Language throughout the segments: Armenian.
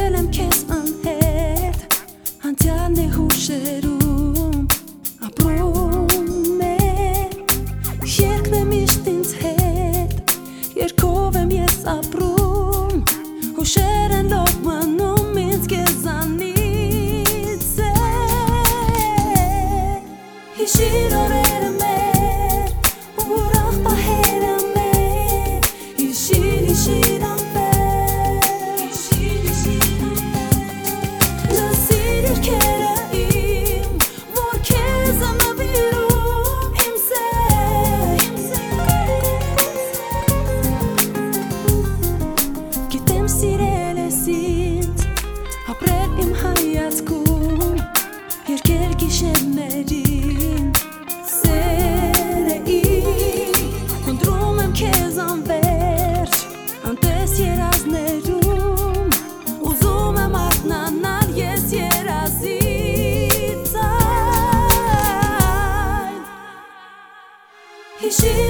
Մտել եմ քեզ անհետ Հանցյալն է հուշերում Ապրում է Երկն է միշտ ինձ հետ Երկով եմ ես ապրում Հուշեր են լոգմանում տարածքում երկեր գիշերներին սերեի հնդրում եմ քեզ անվերջ անտես երազներում ուզում եմ արթնանալ ես երազից այն հիշի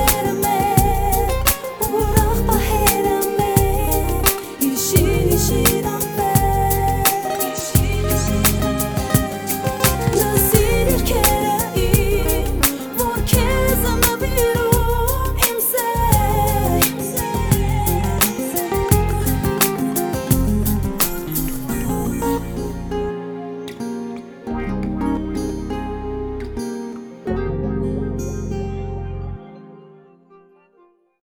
Cause I'm